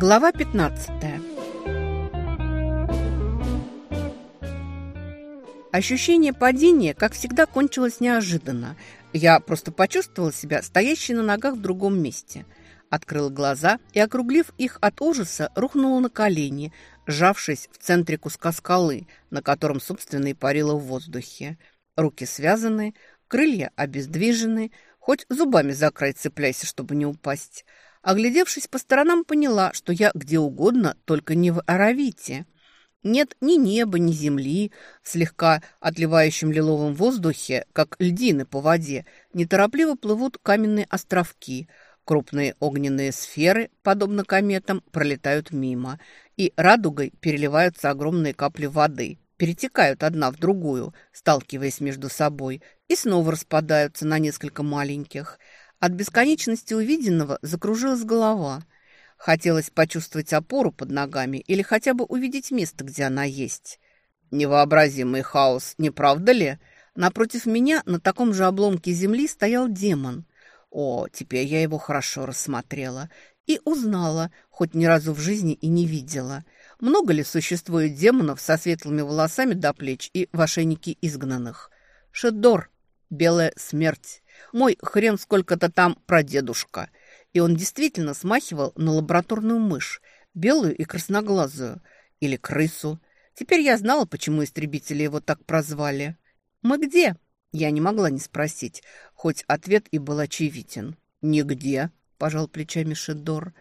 Глава 15 Ощущение падения, как всегда, кончилось неожиданно. Я просто почувствовала себя стоящей на ногах в другом месте. Открыла глаза и, округлив их от ужаса, рухнула на колени, сжавшись в центре куска скалы, на котором, собственно, и парила в воздухе. Руки связаны, крылья обездвижены, хоть зубами закрой цепляйся, чтобы не упасть. Оглядевшись по сторонам, поняла, что я где угодно, только не в Аравите. Нет ни неба, ни земли, в слегка отливающем лиловом воздухе, как льдины по воде, неторопливо плывут каменные островки. Крупные огненные сферы, подобно кометам, пролетают мимо, и радугой переливаются огромные капли воды, перетекают одна в другую, сталкиваясь между собой, и снова распадаются на несколько маленьких. От бесконечности увиденного закружилась голова. Хотелось почувствовать опору под ногами или хотя бы увидеть место, где она есть. Невообразимый хаос, не правда ли? Напротив меня на таком же обломке земли стоял демон. О, теперь я его хорошо рассмотрела и узнала, хоть ни разу в жизни и не видела. Много ли существует демонов со светлыми волосами до плеч и в ошейнике изгнанных? Шедор, белая смерть. Мой хрен сколько-то там прадедушка. И он действительно смахивал на лабораторную мышь, белую и красноглазую, или крысу. Теперь я знала, почему истребители его так прозвали. «Мы где?» Я не могла не спросить, хоть ответ и был очевиден. «Нигде», – пожал плечами Шедор.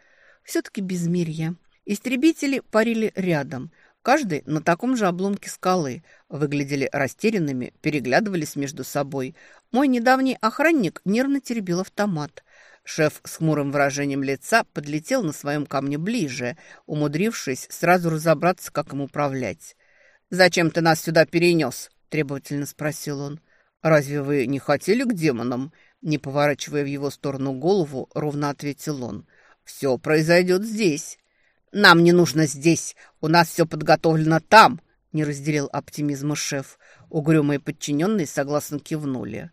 «Все-таки безмирье. Истребители парили рядом, каждый на таком же обломке скалы, выглядели растерянными, переглядывались между собой. Мой недавний охранник нервно теребил автомат. Шеф с хмурым выражением лица подлетел на своем камне ближе, умудрившись сразу разобраться, как им управлять. «Зачем ты нас сюда перенес?» – требовательно спросил он. «Разве вы не хотели к демонам?» Не поворачивая в его сторону голову, ровно ответил он. «Все произойдет здесь». «Нам не нужно здесь. У нас все подготовлено там», — не разделил оптимизма шеф. Угрюмые подчиненные согласно кивнули.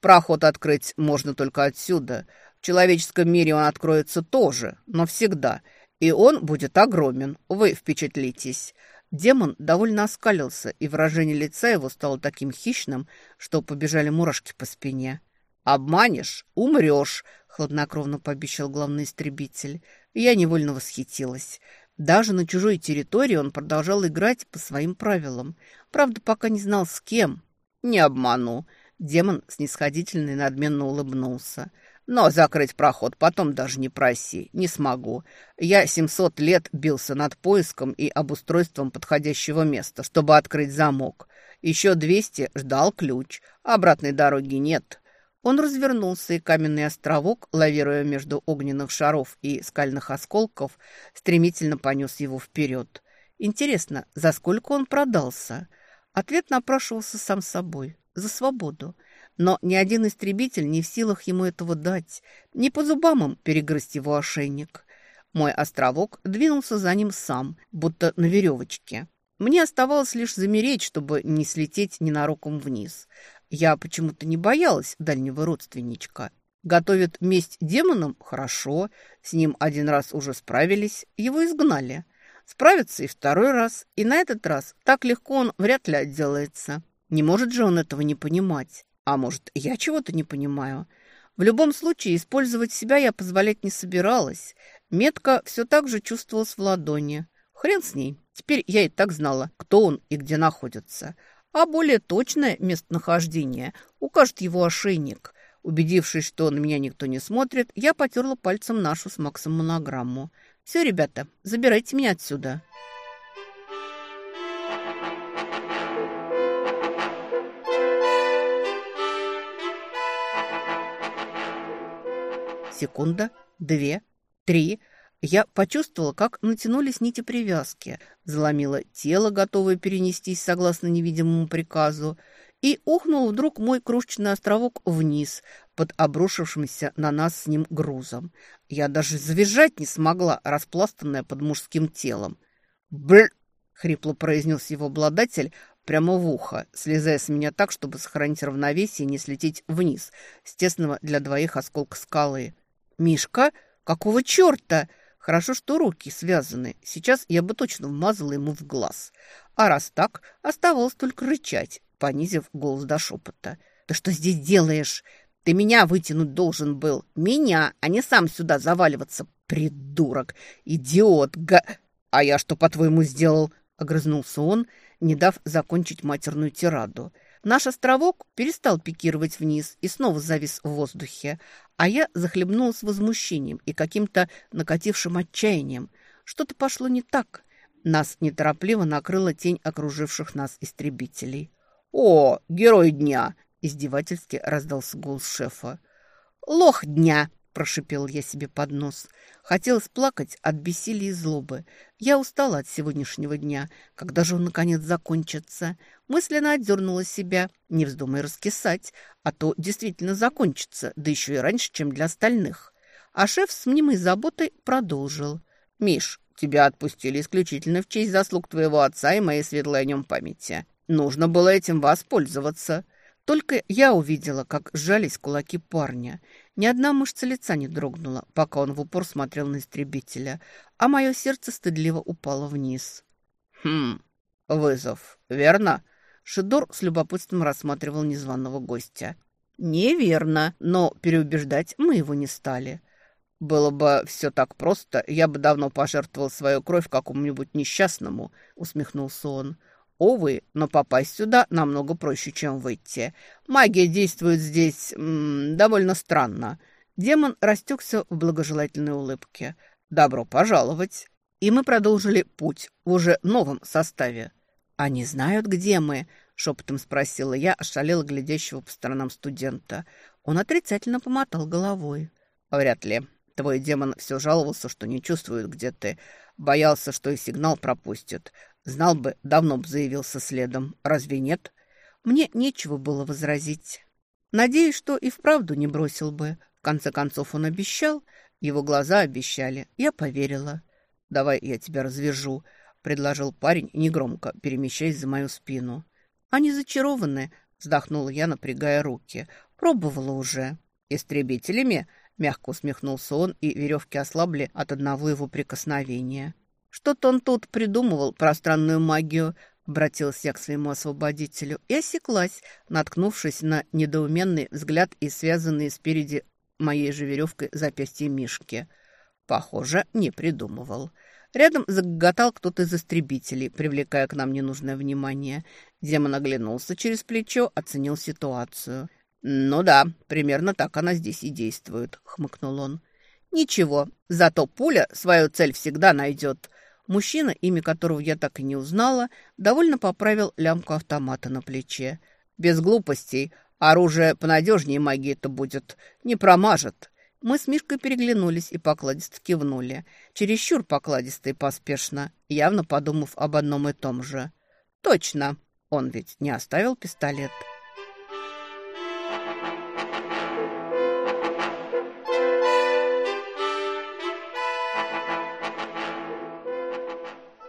«Проход открыть можно только отсюда. В человеческом мире он откроется тоже, но всегда. И он будет огромен. Вы впечатлитесь». Демон довольно оскалился, и выражение лица его стало таким хищным, что побежали мурашки по спине. «Обманешь — умрешь», — хладнокровно пообещал главный истребитель. Я невольно восхитилась. Даже на чужой территории он продолжал играть по своим правилам. Правда, пока не знал, с кем. «Не обману». Демон снисходительно и надменно улыбнулся. «Но закрыть проход потом даже не проси. Не смогу. Я семьсот лет бился над поиском и обустройством подходящего места, чтобы открыть замок. Еще двести ждал ключ. Обратной дороги нет. Он развернулся, и каменный островок, лавируя между огненных шаров и скальных осколков, стремительно понес его вперед. Интересно, за сколько он продался? Ответ напрашивался сам собой. За свободу. Но ни один истребитель не в силах ему этого дать. Не по зубам им перегрызть его ошейник. Мой островок двинулся за ним сам, будто на веревочке. Мне оставалось лишь замереть, чтобы не слететь ненароком вниз. Я почему-то не боялась дальнего родственничка. Готовит месть демонам? Хорошо. С ним один раз уже справились. Его изгнали. Справится и второй раз. И на этот раз так легко он вряд ли отделается. Не может же он этого не понимать. А может, я чего-то не понимаю. В любом случае, использовать себя я позволять не собиралась. Метка все так же чувствовалась в ладони. Хрен с ней. Теперь я и так знала, кто он и где находится а более точное местонахождение укажет его ошейник. Убедившись, что на меня никто не смотрит, я потерла пальцем нашу с Максом монограмму. «Все, ребята, забирайте меня отсюда». Секунда, две, три. Я почувствовала, как натянулись нити привязки, заломила тело, готовое перенестись согласно невидимому приказу, и ухнул вдруг мой крошечный островок вниз под обрушившимся на нас с ним грузом. Я даже завизжать не смогла, распластанная под мужским телом. «Бр!» — хрипло произнес его обладатель прямо в ухо, слезая с меня так, чтобы сохранить равновесие и не слететь вниз с тесного для двоих осколка скалы. «Мишка? Какого черта?» Хорошо, что руки связаны. Сейчас я бы точно вмазала ему в глаз. А раз так, оставалось только рычать, понизив голос до шепота. «Ты что здесь делаешь? Ты меня вытянуть должен был. Меня, а не сам сюда заваливаться. Придурок! Идиот! Га...» «А я что, по-твоему, сделал?» — огрызнулся он, не дав закончить матерную тираду. Наш островок перестал пикировать вниз и снова завис в воздухе, а я захлебнулась возмущением и каким-то накатившим отчаянием. Что-то пошло не так. Нас неторопливо накрыла тень окруживших нас истребителей. «О, герой дня!» – издевательски раздался голос шефа. «Лох дня!» Прошипел я себе под нос. Хотелось плакать от бессилия и злобы. Я устала от сегодняшнего дня. Когда же он, наконец, закончится? Мысленно отдернула себя. Не вздумай раскисать, а то действительно закончится, да еще и раньше, чем для остальных. А шеф с мнимой заботой продолжил. «Миш, тебя отпустили исключительно в честь заслуг твоего отца и моей светлой о нем памяти. Нужно было этим воспользоваться». Только я увидела, как сжались кулаки парня. Ни одна мышца лица не дрогнула, пока он в упор смотрел на истребителя, а мое сердце стыдливо упало вниз. «Хм, вызов, верно?» Шидор с любопытством рассматривал незваного гостя. «Неверно, но переубеждать мы его не стали. Было бы все так просто, я бы давно пожертвовал свою кровь какому-нибудь несчастному», — усмехнулся он. Увы, но попасть сюда намного проще, чем выйти. Магия действует здесь м -м, довольно странно. Демон растекся в благожелательной улыбке. «Добро пожаловать!» И мы продолжили путь в уже новом составе. «Они знают, где мы?» — шепотом спросила я, ошалела глядящего по сторонам студента. Он отрицательно помотал головой. «Вряд ли. Твой демон все жаловался, что не чувствует, где ты. Боялся, что и сигнал пропустит. Знал бы, давно бы заявился следом. Разве нет? Мне нечего было возразить. Надеюсь, что и вправду не бросил бы. В конце концов, он обещал. Его глаза обещали. Я поверила. «Давай я тебя развяжу», — предложил парень негромко, перемещаясь за мою спину. «Они зачарованы», — вздохнула я, напрягая руки. «Пробовала уже». «Истребителями?» — мягко усмехнулся он, и веревки ослабли от одного его прикосновения. Что-то он тут придумывал про странную магию, обратился я к своему освободителю и осеклась, наткнувшись на недоуменный взгляд и связанные спереди моей же веревкой запястья Мишки. Похоже, не придумывал. Рядом загоготал кто-то из истребителей, привлекая к нам ненужное внимание. Демон оглянулся через плечо, оценил ситуацию. «Ну да, примерно так она здесь и действует», — хмыкнул он. «Ничего, зато пуля свою цель всегда найдет», Мужчина, имя которого я так и не узнала, довольно поправил лямку автомата на плече. «Без глупостей. Оружие понадежнее магии-то будет. Не промажет». Мы с Мишкой переглянулись и покладисто кивнули. Чересчур покладисто и поспешно, явно подумав об одном и том же. «Точно. Он ведь не оставил пистолет».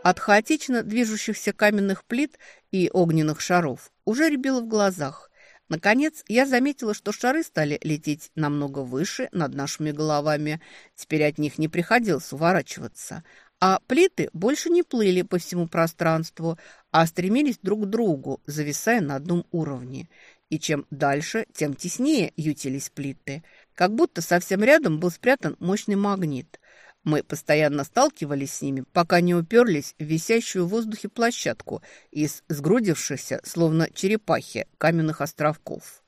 От хаотично движущихся каменных плит и огненных шаров уже рябило в глазах. Наконец, я заметила, что шары стали лететь намного выше над нашими головами. Теперь от них не приходилось уворачиваться. А плиты больше не плыли по всему пространству, а стремились друг к другу, зависая на одном уровне. И чем дальше, тем теснее ютились плиты. Как будто совсем рядом был спрятан мощный магнит – мы постоянно сталкивались с ними, пока не уперлись в висящую в воздухе площадку из сгрудившихся, словно черепахи, каменных островков.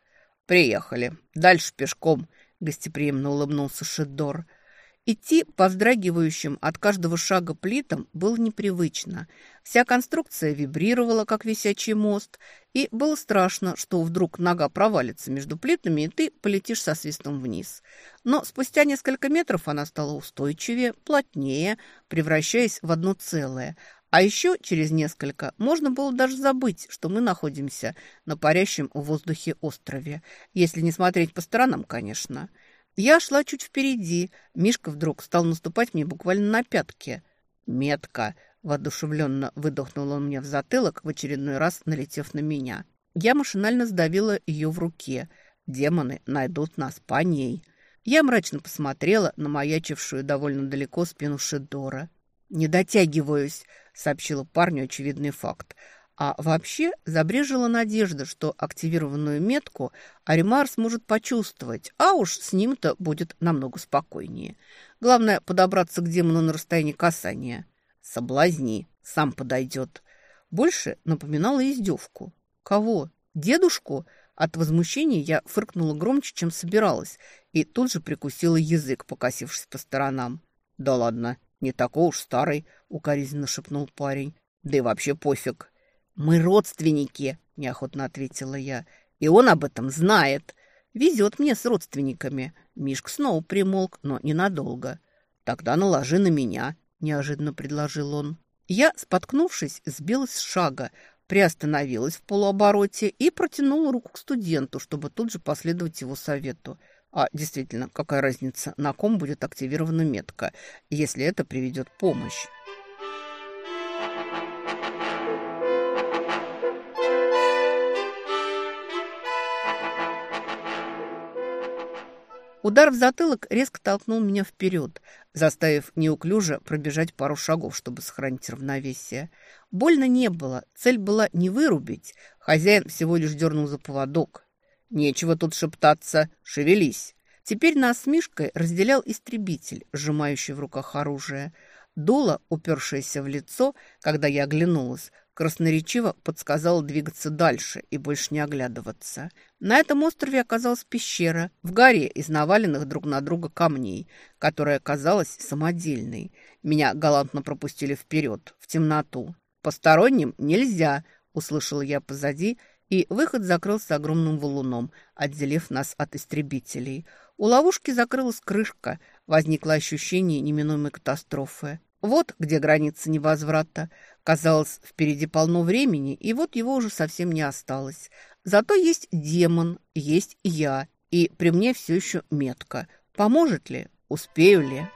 «Приехали. Дальше пешком», — гостеприимно улыбнулся Шидор. Идти по вздрагивающим от каждого шага плитам было непривычно. Вся конструкция вибрировала, как висячий мост, и было страшно, что вдруг нога провалится между плитами, и ты полетишь со свистом вниз. Но спустя несколько метров она стала устойчивее, плотнее, превращаясь в одно целое. А еще через несколько можно было даже забыть, что мы находимся на парящем в воздухе острове. Если не смотреть по сторонам, конечно. Я шла чуть впереди. Мишка вдруг стал наступать мне буквально на пятки. «Метка!» – воодушевленно выдохнул он мне в затылок, в очередной раз налетев на меня. Я машинально сдавила ее в руке. Демоны найдут нас по ней. Я мрачно посмотрела на маячившую довольно далеко спину Шедора. «Не дотягиваюсь», — сообщила парню очевидный факт. А вообще забрежила надежда, что активированную метку Аримар сможет почувствовать, а уж с ним-то будет намного спокойнее. Главное подобраться к демону на расстоянии касания. Соблазни, сам подойдет. Больше напоминала издевку. Кого? Дедушку? От возмущения я фыркнула громче, чем собиралась, и тут же прикусила язык, покосившись по сторонам. «Да ладно, не такой уж старый», — укоризненно шепнул парень. «Да и вообще пофиг». «Мы родственники», — неохотно ответила я. «И он об этом знает. Везет мне с родственниками». Мишка снова примолк, но ненадолго. «Тогда наложи на меня», — неожиданно предложил он. Я, споткнувшись, сбилась с шага, приостановилась в полуобороте и протянула руку к студенту, чтобы тут же последовать его совету. А действительно, какая разница, на ком будет активирована метка, если это приведет помощь? Удар в затылок резко толкнул меня вперед, заставив неуклюже пробежать пару шагов, чтобы сохранить равновесие. Больно не было, цель была не вырубить. Хозяин всего лишь дернул за поводок. «Нечего тут шептаться, шевелись!» Теперь нас с Мишкой разделял истребитель, сжимающий в руках оружие. Дуло, упершееся в лицо, когда я оглянулась, красноречиво подсказал двигаться дальше и больше не оглядываться. На этом острове оказалась пещера в горе из наваленных друг на друга камней, которая казалась самодельной. Меня галантно пропустили вперед, в темноту. «Посторонним нельзя!» – услышал я позади, и выход закрылся огромным валуном, отделив нас от истребителей. У ловушки закрылась крышка, возникло ощущение неминуемой катастрофы. Вот где граница невозврата. Казалось, впереди полно времени, и вот его уже совсем не осталось. Зато есть демон, есть я, и при мне все еще метка. Поможет ли? Успею ли?»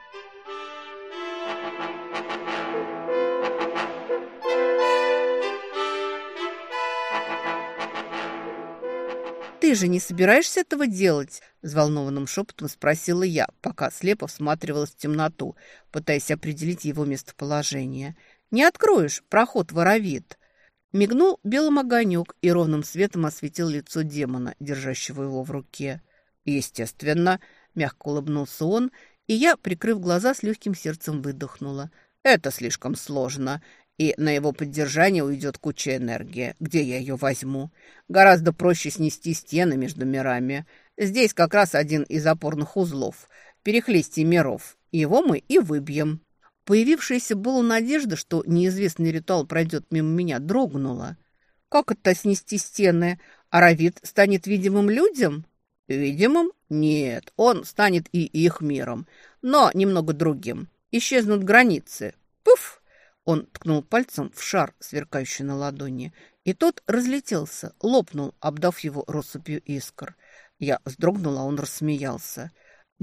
«Ты же не собираешься этого делать?» – взволнованным шепотом спросила я, пока слепо всматривалась в темноту, пытаясь определить его местоположение. «Не откроешь, проход воровит». Мигнул белым огонек и ровным светом осветил лицо демона, держащего его в руке. «Естественно», – мягко улыбнулся он, и я, прикрыв глаза, с легким сердцем выдохнула. «Это слишком сложно и на его поддержание уйдет куча энергии. Где я ее возьму? Гораздо проще снести стены между мирами. Здесь как раз один из опорных узлов. Перехлестие миров. Его мы и выбьем. Появившаяся была надежда, что неизвестный ритуал пройдет мимо меня, дрогнула. Как это снести стены? Аравит станет видимым людям? Видимым? Нет, он станет и их миром, но немного другим. Исчезнут границы. Пуф! Он ткнул пальцем в шар, сверкающий на ладони, и тот разлетелся, лопнул, обдав его россыпью искр. Я вздрогнула, он рассмеялся.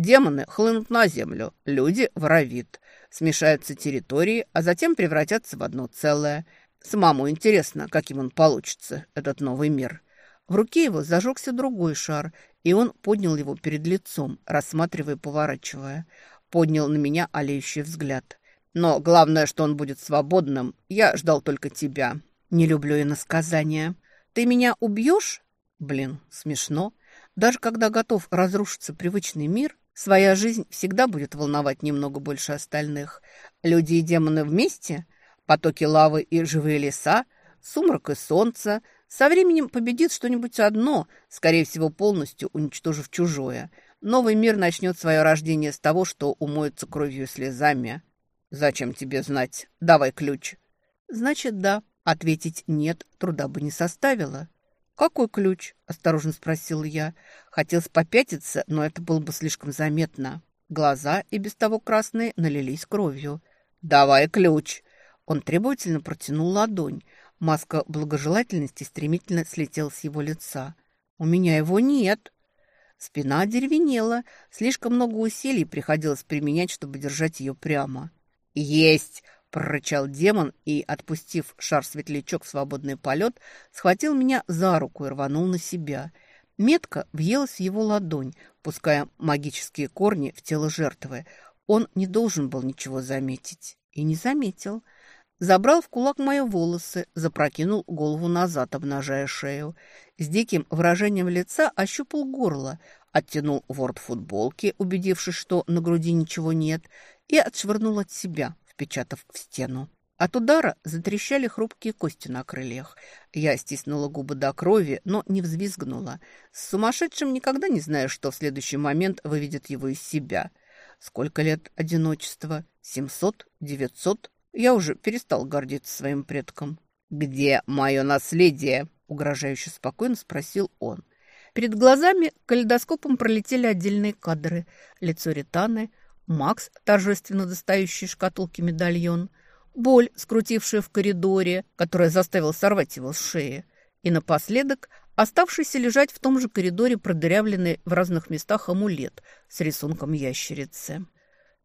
Демоны хлынут на землю, люди воровит. Смешаются территории, а затем превратятся в одно целое. Самому интересно, каким он получится, этот новый мир. В руке его зажегся другой шар, и он поднял его перед лицом, рассматривая поворачивая. Поднял на меня олеющий взгляд. Но главное, что он будет свободным. Я ждал только тебя. Не люблю иносказания. Ты меня убьешь? Блин, смешно. Даже когда готов разрушиться привычный мир, своя жизнь всегда будет волновать немного больше остальных. Люди и демоны вместе, потоки лавы и живые леса, сумрак и солнце. Со временем победит что-нибудь одно, скорее всего, полностью уничтожив чужое. Новый мир начнет свое рождение с того, что умоется кровью и слезами. «Зачем тебе знать? Давай ключ». «Значит, да». Ответить «нет» труда бы не составило. «Какой ключ?» – осторожно спросил я. Хотелось попятиться, но это было бы слишком заметно. Глаза, и без того красные, налились кровью. «Давай ключ!» Он требовательно протянул ладонь. Маска благожелательности стремительно слетела с его лица. «У меня его нет!» Спина одеревенела. Слишком много усилий приходилось применять, чтобы держать ее прямо. «Есть!» – прорычал демон и, отпустив шар-светлячок в свободный полет, схватил меня за руку и рванул на себя. Метка въелась в его ладонь, пуская магические корни в тело жертвы. Он не должен был ничего заметить. И не заметил. Забрал в кулак мои волосы, запрокинул голову назад, обнажая шею. С диким выражением лица ощупал горло, оттянул ворот футболки, убедившись, что на груди ничего нет, и отшвырнул от себя, впечатав в стену. От удара затрещали хрупкие кости на крыльях. Я стиснула губы до крови, но не взвизгнула. С сумасшедшим никогда не знаешь, что в следующий момент выведет его из себя. Сколько лет одиночества? Семьсот? Девятьсот? Я уже перестал гордиться своим предком. «Где мое наследие?» – угрожающе спокойно спросил он. Перед глазами калейдоскопом пролетели отдельные кадры. Лицо Ританы, Макс, торжественно достающий шкатулки медальон – боль, скрутившая в коридоре, которая заставила сорвать его с шеи, и напоследок оставшийся лежать в том же коридоре продырявленный в разных местах амулет с рисунком ящерицы.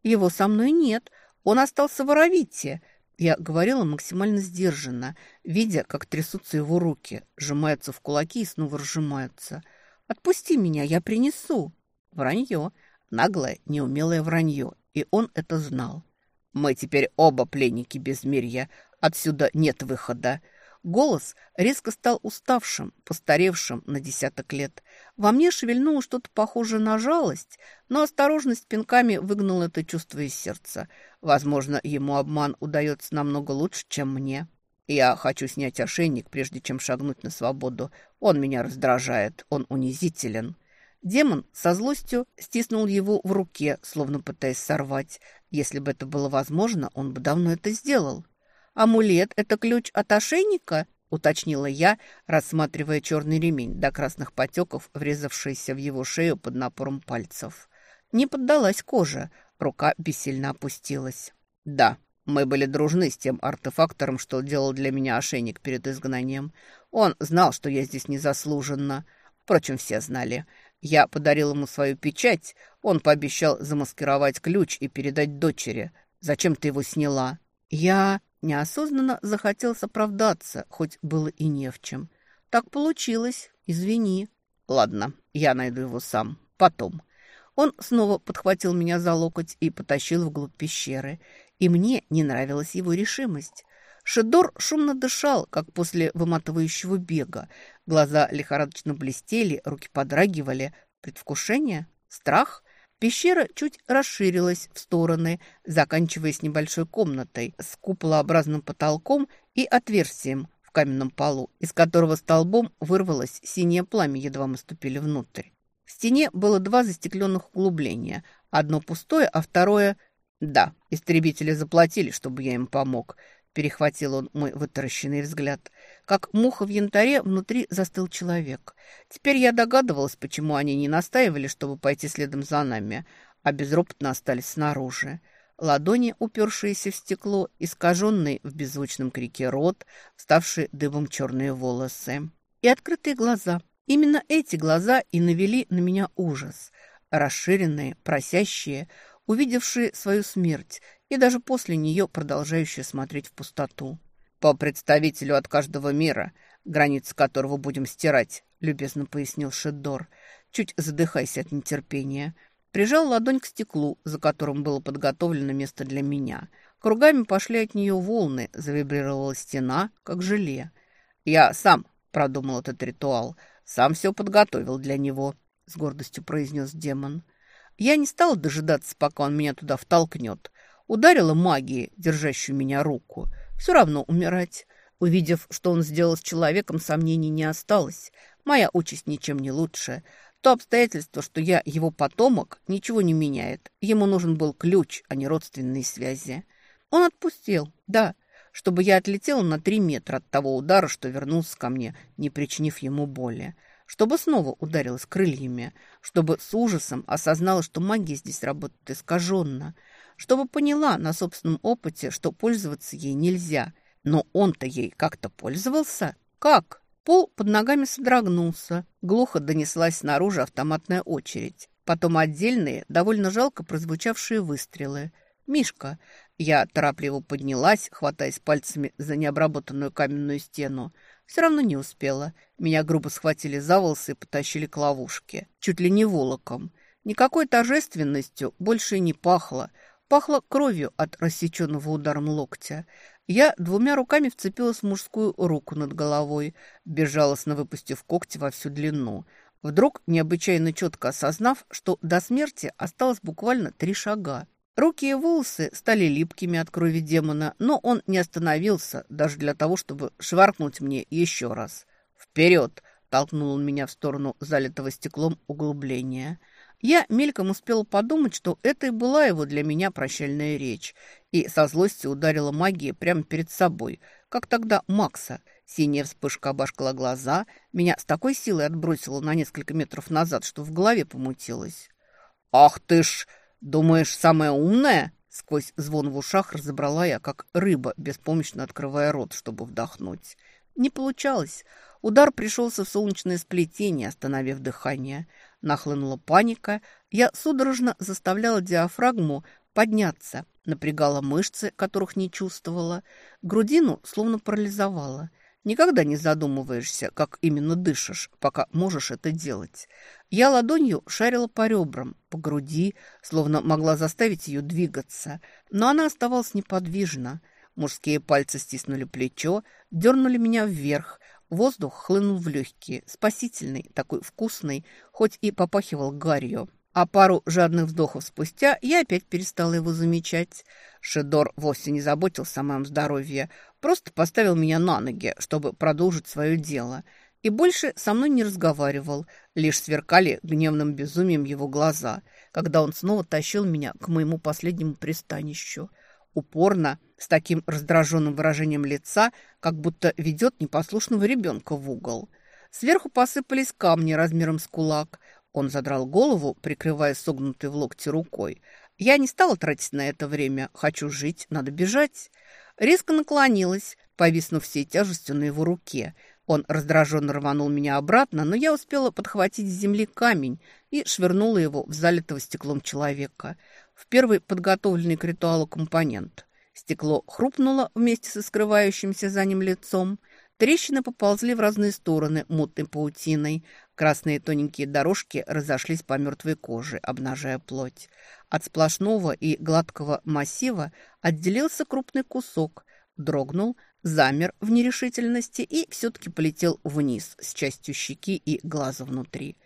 Его со мной нет, он остался в Оровите. Я говорила максимально сдержанно, видя, как трясутся его руки, сжимаются в кулаки и снова разжимаются. «Отпусти меня, я принесу». Вранье, наглое, неумелое вранье, и он это знал. Мы теперь оба пленники безмирья. Отсюда нет выхода. Голос резко стал уставшим, постаревшим на десяток лет. Во мне шевельнуло что-то похожее на жалость, но осторожность пинками выгнала это чувство из сердца. Возможно, ему обман удается намного лучше, чем мне. Я хочу снять ошейник, прежде чем шагнуть на свободу. Он меня раздражает, он унизителен. Демон со злостью стиснул его в руке, словно пытаясь сорвать. Если бы это было возможно, он бы давно это сделал. «Амулет — это ключ от ошейника?» — уточнила я, рассматривая черный ремень до красных потеков, врезавшийся в его шею под напором пальцев. Не поддалась кожа, рука бессильно опустилась. «Да, мы были дружны с тем артефактором, что делал для меня ошейник перед изгнанием. Он знал, что я здесь незаслуженно. Впрочем, все знали. Я подарил ему свою печать. Он пообещал замаскировать ключ и передать дочери. Зачем ты его сняла? Я неосознанно захотел оправдаться, хоть было и не в чем. Так получилось. Извини. Ладно, я найду его сам. Потом. Он снова подхватил меня за локоть и потащил вглубь пещеры. И мне не нравилась его решимость. Шедор шумно дышал, как после выматывающего бега. Глаза лихорадочно блестели, руки подрагивали. Предвкушение? Страх? Пещера чуть расширилась в стороны, заканчиваясь небольшой комнатой с куполообразным потолком и отверстием в каменном полу, из которого столбом вырвалось синее пламя, едва мы ступили внутрь. В стене было два застекленных углубления. Одно пустое, а второе... Да, истребители заплатили, чтобы я им помог. Перехватил он мой вытаращенный взгляд. Как муха в янтаре внутри застыл человек. Теперь я догадывалась, почему они не настаивали, чтобы пойти следом за нами, а безропотно остались снаружи. Ладони, упершиеся в стекло, искаженный в беззвучном крике рот, вставшие дыбом черные волосы. И открытые глаза. Именно эти глаза и навели на меня ужас. Расширенные, просящие, увидевшие свою смерть и даже после нее продолжающие смотреть в пустоту. «По представителю от каждого мира, границы которого будем стирать», — любезно пояснил Шеддор, чуть задыхаясь от нетерпения. Прижал ладонь к стеклу, за которым было подготовлено место для меня. Кругами пошли от нее волны, завибрировала стена, как желе. «Я сам», — продумал этот ритуал, — «сам все подготовил для него», — с гордостью произнес демон. Я не стала дожидаться, пока он меня туда втолкнет. Ударила магией, держащую меня руку. Все равно умирать. Увидев, что он сделал с человеком, сомнений не осталось. Моя участь ничем не лучше. То обстоятельство, что я его потомок, ничего не меняет. Ему нужен был ключ, а не родственные связи. Он отпустил, да, чтобы я отлетела на три метра от того удара, что вернулся ко мне, не причинив ему боли чтобы снова ударилась крыльями, чтобы с ужасом осознала, что магия здесь работает искаженно, чтобы поняла на собственном опыте, что пользоваться ей нельзя. Но он-то ей как-то пользовался. Как? Пол под ногами содрогнулся. Глухо донеслась снаружи автоматная очередь. Потом отдельные, довольно жалко прозвучавшие выстрелы. «Мишка!» Я торопливо поднялась, хватаясь пальцами за необработанную каменную стену. Все равно не успела. Меня грубо схватили за волосы и потащили к ловушке. Чуть ли не волоком. Никакой торжественностью больше не пахло. Пахло кровью от рассеченного ударом локтя. Я двумя руками вцепилась в мужскую руку над головой, безжалостно выпустив когти во всю длину. Вдруг, необычайно четко осознав, что до смерти осталось буквально три шага. Руки и волосы стали липкими от крови демона, но он не остановился даже для того, чтобы шваркнуть мне еще раз. «Вперед!» – толкнул он меня в сторону залитого стеклом углубления – я мельком успела подумать, что это и была его для меня прощальная речь, и со злости ударила магия прямо перед собой, как тогда Макса. Синяя вспышка обожгла глаза, меня с такой силой отбросила на несколько метров назад, что в голове помутилось. «Ах ты ж! Думаешь, самая умная?» Сквозь звон в ушах разобрала я, как рыба, беспомощно открывая рот, чтобы вдохнуть. Не получалось. Удар пришелся в солнечное сплетение, остановив дыхание. Нахлынула паника. Я судорожно заставляла диафрагму подняться, напрягала мышцы, которых не чувствовала. Грудину словно парализовала. Никогда не задумываешься, как именно дышишь, пока можешь это делать. Я ладонью шарила по ребрам, по груди, словно могла заставить ее двигаться. Но она оставалась неподвижна. Мужские пальцы стиснули плечо, дернули меня вверх, Воздух хлынул в легкие, спасительный, такой вкусный, хоть и попахивал гарью. А пару жадных вздохов спустя я опять перестала его замечать. Шедор вовсе не заботился о моем здоровье, просто поставил меня на ноги, чтобы продолжить свое дело. И больше со мной не разговаривал, лишь сверкали гневным безумием его глаза, когда он снова тащил меня к моему последнему пристанищу – упорно, с таким раздраженным выражением лица, как будто ведет непослушного ребенка в угол. Сверху посыпались камни размером с кулак. Он задрал голову, прикрывая согнутой в локте рукой. Я не стала тратить на это время. Хочу жить, надо бежать. Резко наклонилась, повиснув всей тяжестью на его руке. Он раздраженно рванул меня обратно, но я успела подхватить с земли камень и швырнула его в залитого стеклом человека в первый подготовленный к ритуалу компонент. Стекло хрупнуло вместе со скрывающимся за ним лицом. Трещины поползли в разные стороны мутной паутиной. Красные тоненькие дорожки разошлись по мертвой коже, обнажая плоть. От сплошного и гладкого массива отделился крупный кусок, дрогнул, замер в нерешительности и все-таки полетел вниз с частью щеки и глаза внутри.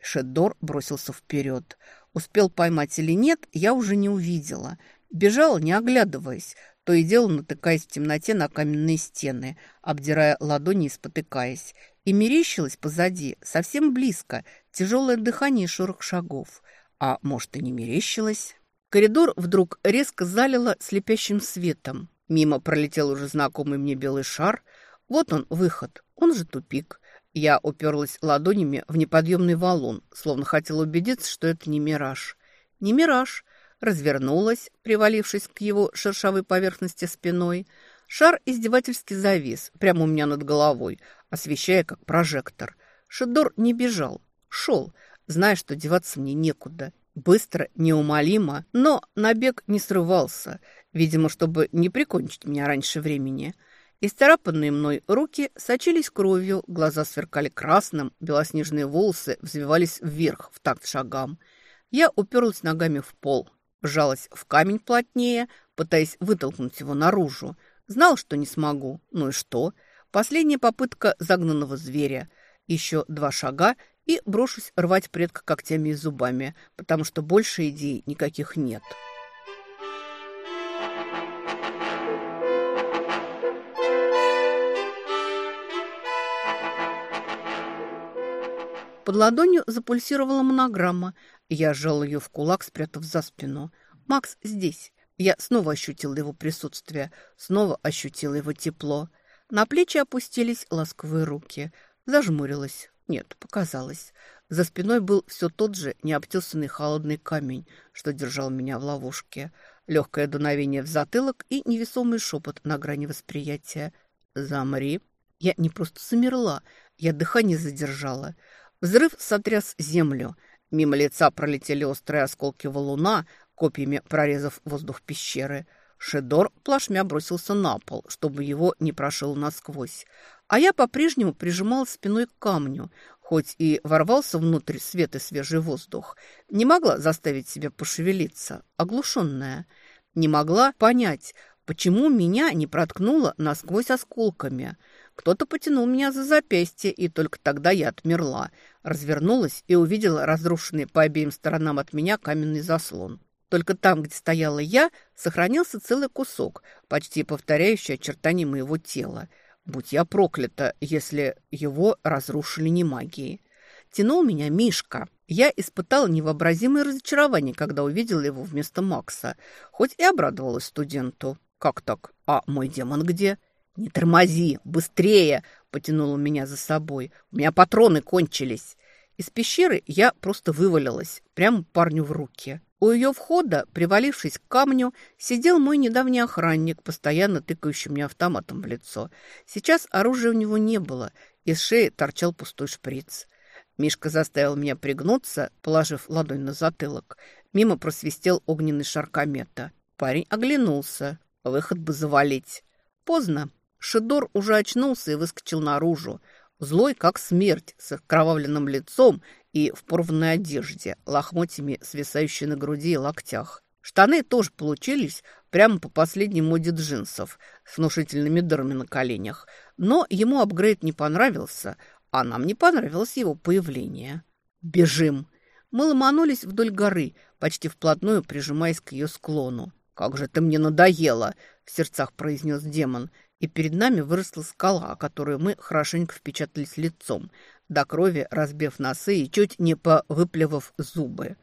Шедор бросился вперед. Успел поймать или нет, я уже не увидела. Бежала, не оглядываясь, то и дело натыкаясь в темноте на каменные стены, обдирая ладони и спотыкаясь. И мерещилась позади, совсем близко, тяжелое дыхание и шорох шагов. А может, и не мерещилось? Коридор вдруг резко залило слепящим светом. Мимо пролетел уже знакомый мне белый шар. Вот он, выход, он же тупик. Я уперлась ладонями в неподъемный валун, словно хотела убедиться, что это не мираж. Не мираж. Развернулась, привалившись к его шершавой поверхности спиной. Шар издевательски завис прямо у меня над головой, освещая как прожектор. Шедор не бежал, шел, зная, что деваться мне некуда. Быстро, неумолимо, но набег не срывался, видимо, чтобы не прикончить меня раньше времени – Исцарапанные мной руки сочились кровью, глаза сверкали красным, белоснежные волосы взвивались вверх в такт шагам. Я уперлась ногами в пол, вжалась в камень плотнее, пытаясь вытолкнуть его наружу. Знал, что не смогу. Ну и что? Последняя попытка загнанного зверя. Еще два шага и брошусь рвать предка когтями и зубами, потому что больше идей никаких нет». Под ладонью запульсировала монограмма. Я сжал ее в кулак, спрятав за спину. «Макс здесь». Я снова ощутила его присутствие, снова ощутила его тепло. На плечи опустились ласковые руки. Зажмурилась. Нет, показалось. За спиной был все тот же необтесанный холодный камень, что держал меня в ловушке. Легкое дуновение в затылок и невесомый шепот на грани восприятия. «Замри». Я не просто замерла, я дыхание задержала. Взрыв сотряс землю. Мимо лица пролетели острые осколки валуна, копьями прорезав воздух пещеры. Шедор плашмя бросился на пол, чтобы его не прошил насквозь. а я по-прежнему прижимал спиной к камню, хоть и ворвался внутрь свет и свежий воздух. Не могла заставить себя пошевелиться, оглушенная. Не могла понять, почему меня не проткнуло насквозь осколками. Кто-то потянул меня за запястье, и только тогда я отмерла. Развернулась и увидела разрушенный по обеим сторонам от меня каменный заслон. Только там, где стояла я, сохранился целый кусок, почти повторяющий очертания моего тела. Будь я проклята, если его разрушили не магией. Тянул меня Мишка. Я испытала невообразимое разочарование, когда увидела его вместо Макса, хоть и обрадовалась студенту. «Как так? А мой демон где?» «Не тормози! Быстрее!» – потянул он меня за собой. «У меня патроны кончились!» Из пещеры я просто вывалилась, прямо парню в руки. У ее входа, привалившись к камню, сидел мой недавний охранник, постоянно тыкающий мне автоматом в лицо. Сейчас оружия у него не было, из шеи торчал пустой шприц. Мишка заставил меня пригнуться, положив ладонь на затылок. Мимо просвистел огненный шар комета. Парень оглянулся. Выход бы завалить. Поздно. Шидор уже очнулся и выскочил наружу. Злой, как смерть, с окровавленным лицом и в порванной одежде, лохмотьями, свисающей на груди и локтях. Штаны тоже получились прямо по последней моде джинсов с внушительными дырами на коленях. Но ему апгрейд не понравился, а нам не понравилось его появление. «Бежим!» Мы ломанулись вдоль горы, почти вплотную прижимаясь к ее склону. «Как же ты мне надоела!» — в сердцах произнес демон — и перед нами выросла скала, о которую мы хорошенько впечатались лицом, до крови разбив носы и чуть не повыплевав зубы.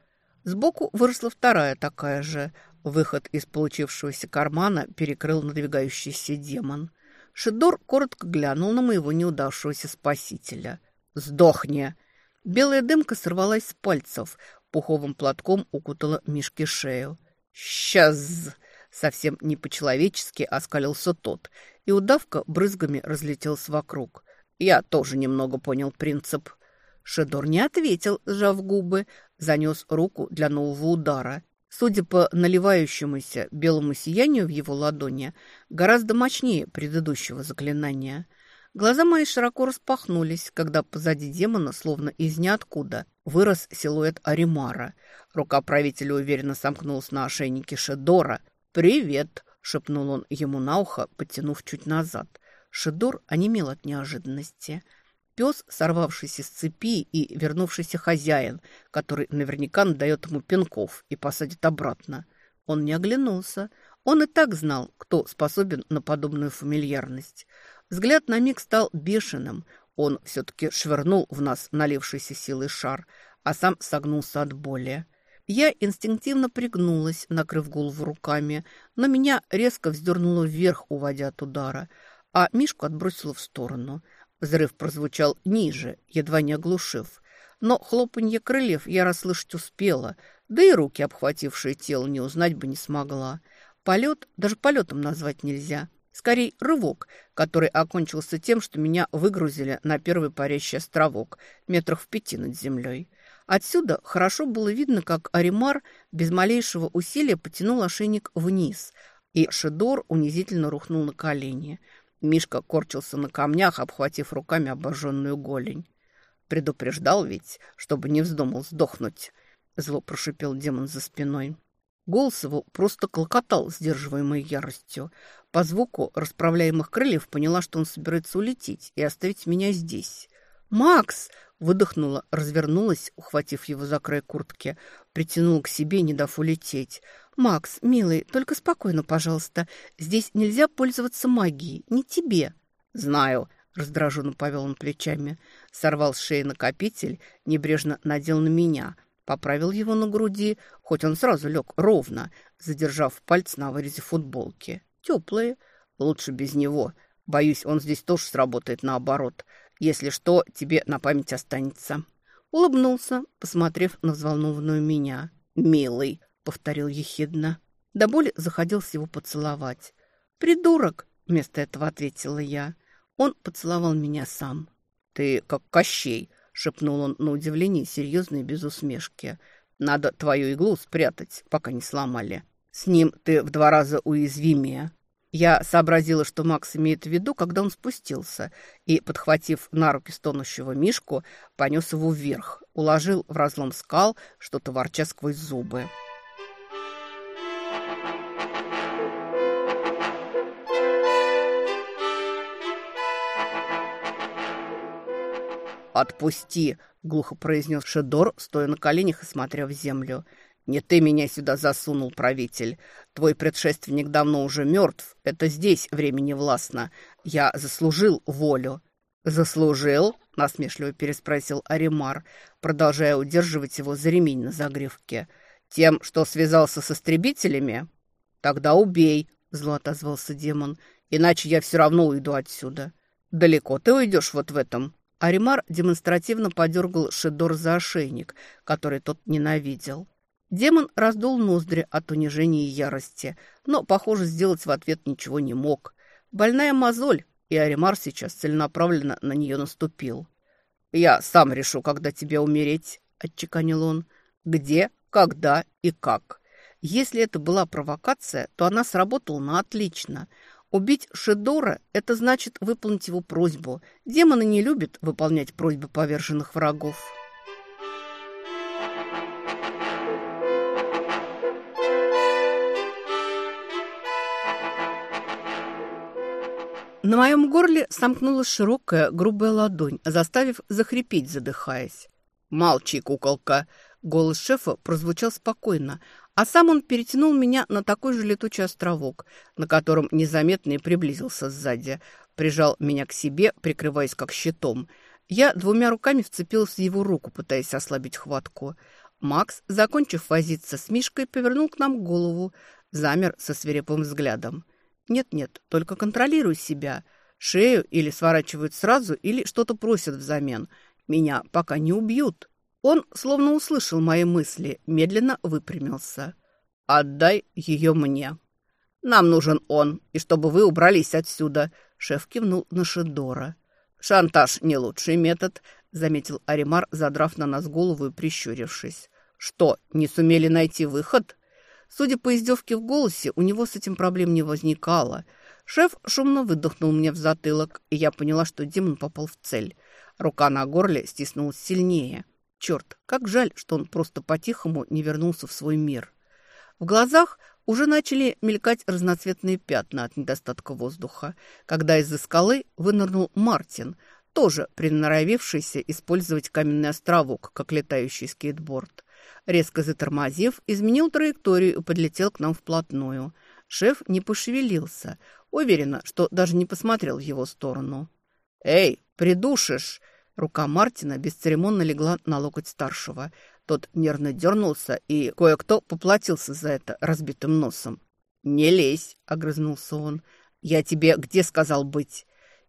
Сбоку выросла вторая такая же. Выход из получившегося кармана перекрыл надвигающийся демон. Шидор коротко глянул на моего неудавшегося спасителя. «Сдохни!» Белая дымка сорвалась с пальцев, пуховым платком укутала Мишке шею. «Сейчас!» Совсем не по-человечески оскалился тот, и удавка брызгами разлетелся вокруг. Я тоже немного понял принцип. Шедор не ответил, сжав губы, занес руку для нового удара. Судя по наливающемуся белому сиянию в его ладони, гораздо мощнее предыдущего заклинания. Глаза мои широко распахнулись, когда позади демона, словно из ниоткуда, вырос силуэт Аримара. Рука правителя уверенно сомкнулась на ошейнике Шедора – «Привет!» – шепнул он ему на ухо, подтянув чуть назад. Шедор онемел от неожиданности. Пес, сорвавшийся с цепи и вернувшийся хозяин, который наверняка надает ему пинков и посадит обратно. Он не оглянулся. Он и так знал, кто способен на подобную фамильярность. Взгляд на миг стал бешеным. Он все-таки швырнул в нас налившийся силой шар, а сам согнулся от боли. Я инстинктивно пригнулась, накрыв голову руками, но меня резко вздернуло вверх, уводя от удара, а Мишку отбросило в сторону. Взрыв прозвучал ниже, едва не оглушив. Но хлопанье крыльев я расслышать успела, да и руки, обхватившие тело, не узнать бы не смогла. Полет даже полетом назвать нельзя. Скорее, рывок, который окончился тем, что меня выгрузили на первый парящий островок, метрах в пяти над землей. Отсюда хорошо было видно, как Аримар без малейшего усилия потянул ошейник вниз, и Шедор унизительно рухнул на колени. Мишка корчился на камнях, обхватив руками обожженную голень. «Предупреждал ведь, чтобы не вздумал сдохнуть», — зло прошипел демон за спиной. Голос его просто клокотал, сдерживаемой яростью. По звуку расправляемых крыльев поняла, что он собирается улететь и оставить меня здесь. «Макс!» Выдохнула, развернулась, ухватив его за край куртки, притянула к себе, не дав улететь. «Макс, милый, только спокойно, пожалуйста. Здесь нельзя пользоваться магией, не тебе». «Знаю», — раздраженно повел он плечами. Сорвал с шеи накопитель, небрежно надел на меня. Поправил его на груди, хоть он сразу лег ровно, задержав пальцы на вырезе футболки. Теплые. Лучше без него. Боюсь, он здесь тоже сработает наоборот. Если что, тебе на память останется». Улыбнулся, посмотрев на взволнованную меня. «Милый», — повторил ехидно. До боли заходился его поцеловать. «Придурок», — вместо этого ответила я. Он поцеловал меня сам. «Ты как Кощей», — шепнул он на удивление, серьезно и без усмешки. «Надо твою иглу спрятать, пока не сломали. С ним ты в два раза уязвимее». Я сообразила, что Макс имеет в виду, когда он спустился, и, подхватив на руки стонущего Мишку, понес его вверх, уложил в разлом скал, что-то ворча сквозь зубы. «Отпусти!» — глухо произнес Шедор, стоя на коленях и смотря в землю — «Не ты меня сюда засунул, правитель. Твой предшественник давно уже мертв. Это здесь времени властно. Я заслужил волю». «Заслужил?» – насмешливо переспросил Аримар, продолжая удерживать его за ремень на загривке. «Тем, что связался с истребителями?» «Тогда убей», – зло отозвался демон, – «иначе я все равно уйду отсюда». «Далеко ты уйдешь вот в этом?» Аримар демонстративно подергал Шедор за ошейник, который тот ненавидел. Демон раздул ноздри от унижения и ярости, но, похоже, сделать в ответ ничего не мог. Больная мозоль, и Аримар сейчас целенаправленно на нее наступил. «Я сам решу, когда тебе умереть», — отчеканил он. «Где, когда и как». Если это была провокация, то она сработала на отлично. Убить Шедора – это значит выполнить его просьбу. Демоны не любят выполнять просьбы поверженных врагов. На моем горле сомкнулась широкая, грубая ладонь, заставив захрипеть, задыхаясь. «Молчи, куколка!» Голос шефа прозвучал спокойно, а сам он перетянул меня на такой же летучий островок, на котором незаметно и приблизился сзади. Прижал меня к себе, прикрываясь как щитом. Я двумя руками вцепилась в его руку, пытаясь ослабить хватку. Макс, закончив возиться с Мишкой, повернул к нам голову, замер со свирепым взглядом. Нет-нет, только контролируй себя. Шею или сворачивают сразу, или что-то просят взамен. Меня пока не убьют. Он словно услышал мои мысли, медленно выпрямился. «Отдай ее мне». «Нам нужен он, и чтобы вы убрались отсюда», — шеф кивнул на Шедора. «Шантаж — не лучший метод», — заметил Аримар, задрав на нас голову и прищурившись. «Что, не сумели найти выход?» Судя по издевке в голосе, у него с этим проблем не возникало. Шеф шумно выдохнул мне в затылок, и я поняла, что демон попал в цель. Рука на горле стиснулась сильнее. Черт, как жаль, что он просто по-тихому не вернулся в свой мир. В глазах уже начали мелькать разноцветные пятна от недостатка воздуха, когда из-за скалы вынырнул Мартин, тоже приноровившийся использовать каменный островок, как летающий скейтборд. Резко затормозив, изменил траекторию и подлетел к нам вплотную. Шеф не пошевелился. Уверена, что даже не посмотрел в его сторону. «Эй, придушишь!» Рука Мартина бесцеремонно легла на локоть старшего. Тот нервно дернулся, и кое-кто поплатился за это разбитым носом. «Не лезь!» — огрызнулся он. «Я тебе где сказал быть?»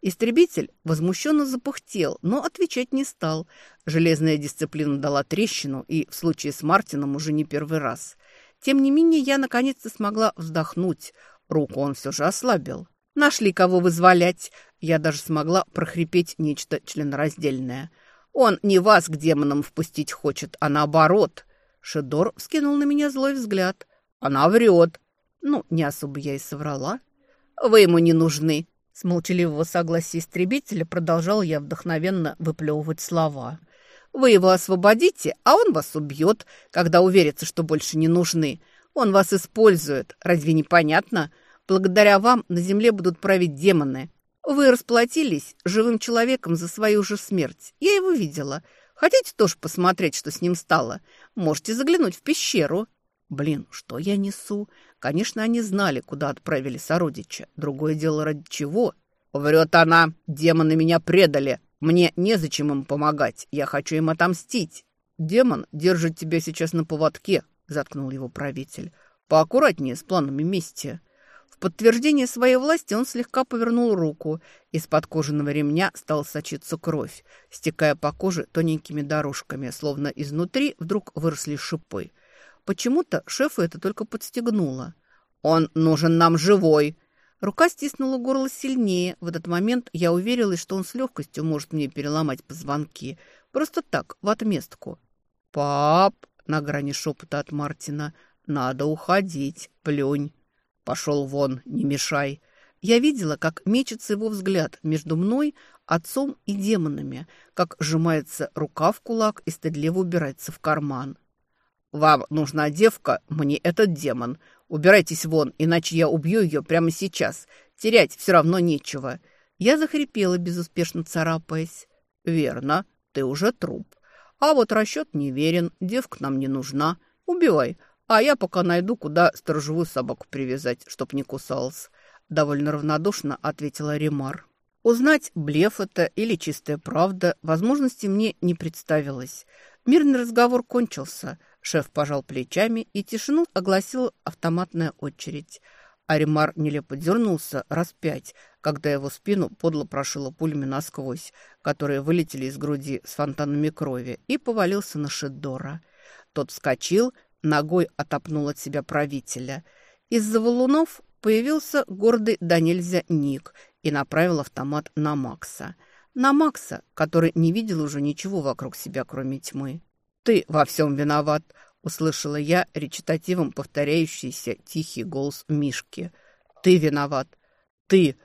Истребитель возмущенно запыхтел, но отвечать не стал. Железная дисциплина дала трещину, и в случае с Мартином уже не первый раз. Тем не менее, я наконец-то смогла вздохнуть. Руку он все же ослабил. Нашли кого вызволять. Я даже смогла прохрипеть нечто членораздельное. Он не вас к демонам впустить хочет, а наоборот. Шедор вскинул на меня злой взгляд. Она врет. Ну, не особо я и соврала. Вы ему не нужны, с молчаливого согласия истребителя продолжал я вдохновенно выплевывать слова. «Вы его освободите, а он вас убьет, когда уверится, что больше не нужны. Он вас использует. Разве не понятно? Благодаря вам на земле будут править демоны. Вы расплатились живым человеком за свою же смерть. Я его видела. Хотите тоже посмотреть, что с ним стало? Можете заглянуть в пещеру». Блин, что я несу? Конечно, они знали, куда отправили сородича. Другое дело, ради чего? Врет она. Демоны меня предали. Мне незачем им помогать. Я хочу им отомстить. Демон держит тебя сейчас на поводке, заткнул его правитель. Поаккуратнее с планами мести. В подтверждение своей власти он слегка повернул руку. Из-под кожаного ремня стал сочиться кровь, стекая по коже тоненькими дорожками, словно изнутри вдруг выросли шипы. Почему-то шефу это только подстегнуло. «Он нужен нам живой!» Рука стиснула горло сильнее. В этот момент я уверилась, что он с легкостью может мне переломать позвонки. Просто так, в отместку. «Пап!» — на грани шепота от Мартина. «Надо уходить, плюнь!» «Пошел вон, не мешай!» Я видела, как мечется его взгляд между мной, отцом и демонами, как сжимается рука в кулак и стыдливо убирается в карман. «Вам нужна девка, мне этот демон. Убирайтесь вон, иначе я убью ее прямо сейчас. Терять все равно нечего». Я захрипела, безуспешно царапаясь. «Верно, ты уже труп. А вот расчет неверен, девка нам не нужна. Убивай, а я пока найду, куда сторожевую собаку привязать, чтоб не кусалась». Довольно равнодушно ответила Ремар. Узнать, блеф это или чистая правда, возможности мне не представилось. Мирный разговор кончился. Шеф пожал плечами, и тишину огласила автоматная очередь. Аримар нелепо дернулся раз пять, когда его спину подло прошило пулями насквозь, которые вылетели из груди с фонтанами крови, и повалился на Шеддора. Тот вскочил, ногой отопнул от себя правителя. Из-за валунов появился гордый нельзя Ник и направил автомат на Макса. На Макса, который не видел уже ничего вокруг себя, кроме тьмы. «Ты во всем виноват!» — услышала я речитативом повторяющийся тихий голос Мишки. «Ты виноват! Ты!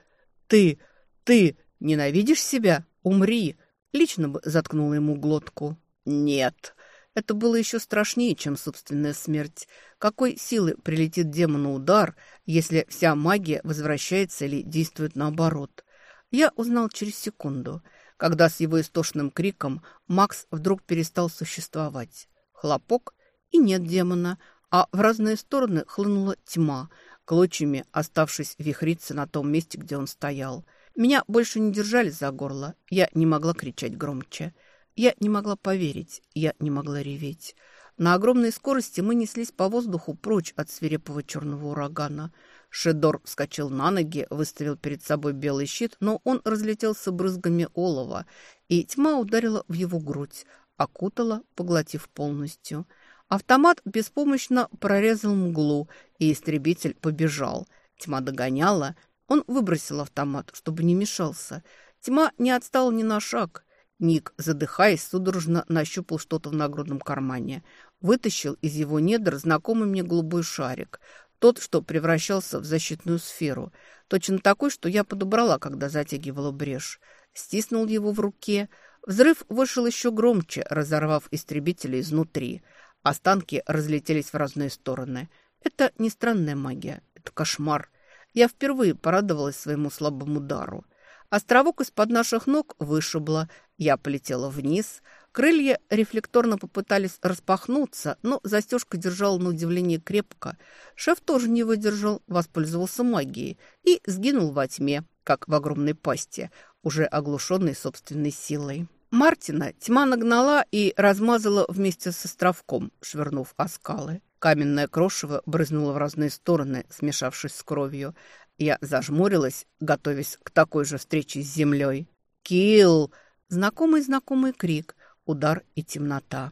Ты! Ты! Ненавидишь себя? Умри!» Лично бы заткнула ему глотку. «Нет!» Это было еще страшнее, чем собственная смерть. Какой силы прилетит демону удар, если вся магия возвращается или действует наоборот? Я узнал через секунду, когда с его истошным криком Макс вдруг перестал существовать. Хлопок, и нет демона, а в разные стороны хлынула тьма, клочьями оставшись вихриться на том месте, где он стоял. Меня больше не держали за горло, я не могла кричать громче. Я не могла поверить, я не могла реветь. На огромной скорости мы неслись по воздуху прочь от свирепого черного урагана. Шедор вскочил на ноги, выставил перед собой белый щит, но он разлетелся брызгами олова, и тьма ударила в его грудь, окутала, поглотив полностью. Автомат беспомощно прорезал мглу, и истребитель побежал. Тьма догоняла. Он выбросил автомат, чтобы не мешался. Тьма не отстала ни на шаг. Ник, задыхаясь, судорожно нащупал что-то в нагрудном кармане. Вытащил из его недр знакомый мне голубой шарик. Тот, что превращался в защитную сферу. Точно такой, что я подобрала, когда затягивала брешь. Стиснул его в руке. Взрыв вышел еще громче, разорвав истребителя изнутри. Останки разлетелись в разные стороны. Это не странная магия, это кошмар. Я впервые порадовалась своему слабому дару. Островок из-под наших ног вышибло. Я полетела вниз. Крылья рефлекторно попытались распахнуться, но застежка держала на удивление крепко. Шеф тоже не выдержал, воспользовался магией и сгинул во тьме, как в огромной пасти, уже оглушенной собственной силой. Мартина тьма нагнала и размазала вместе с островком, швырнув о скалы. Каменное крошево брызнуло в разные стороны, смешавшись с кровью. Я зажмурилась, готовясь к такой же встрече с землей. «Килл!» Знакомый-знакомый крик, удар и темнота.